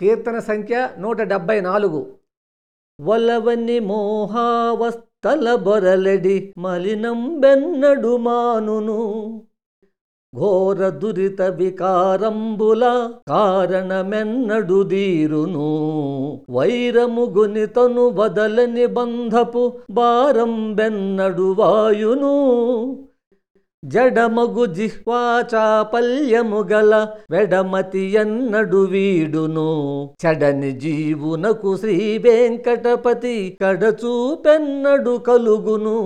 కీర్తన సంఖ్య నూట డెబ్బై నాలుగు. వలవని మోహావస్థల బొరలడి మలినం బెన్నడు మానును. ఘోర దురిత వికారంబుల కారణమెన్నడు దీరును. వైరము గునితను వదలని బంధపు భారం బెన్నడు వాయును. జడమగు జిహ్వాచాపల్యము గల వెడమతి ఎన్నడు వీడును. చెడని జీవునకు శ్రీ వెంకటపతి కడచూపెన్నడు కలుగును.